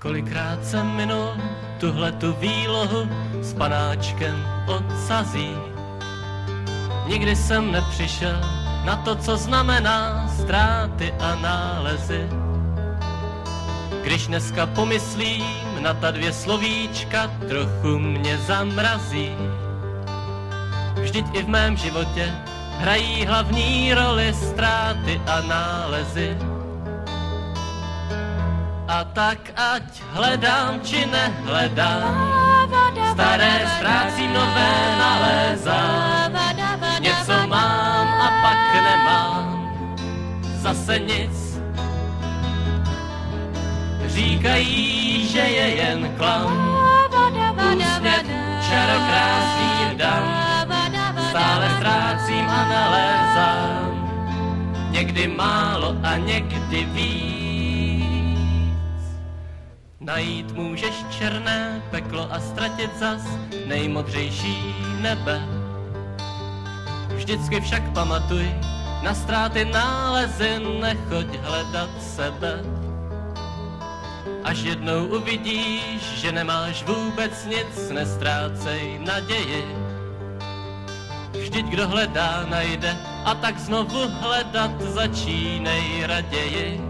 Kolikrát jsem minul tuhle tu výlohu s panáčkem odsazí. Nikdy jsem nepřišel na to, co znamená ztráty a nálezy. Když dneska pomyslím na ta dvě slovíčka, trochu mě zamrazí. Vždyť i v mém životě hrají hlavní roli ztráty a nálezy. A tak ať hledám či nehledám, staré ztrácím, nové nalézám. Něco mám a pak nemám, zase nic. Říkají, že je jen klam, úsměv čarokrásný dám. Stále ztrácím a nalézám, někdy málo a někdy víc. Najít můžeš černé peklo a ztratit zas nejmodřejší nebe. Vždycky však pamatuj, na ztráty nálezy nechoď hledat sebe. Až jednou uvidíš, že nemáš vůbec nic, nestrácej naději. Vždyť kdo hledá, najde a tak znovu hledat začínej raději.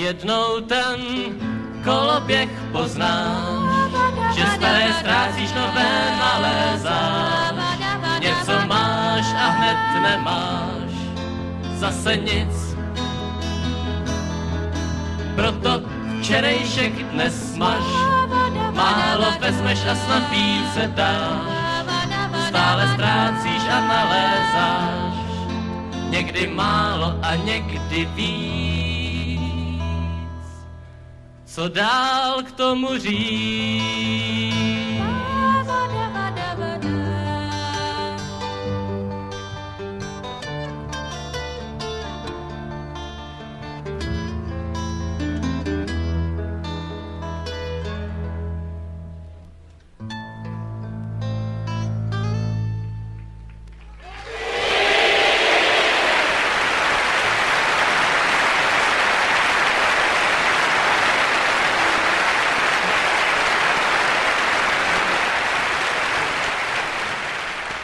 Jednou ten koloběh poznáš, že staré ztrácíš, nové nalézáš. Něco máš a hned nemáš, zase nic. Proto včerejšek dnes máš, málo vezmeš a snad více dáš stále ztrácíš a nalézáš, někdy málo a někdy víc. Co dál k tomu říct?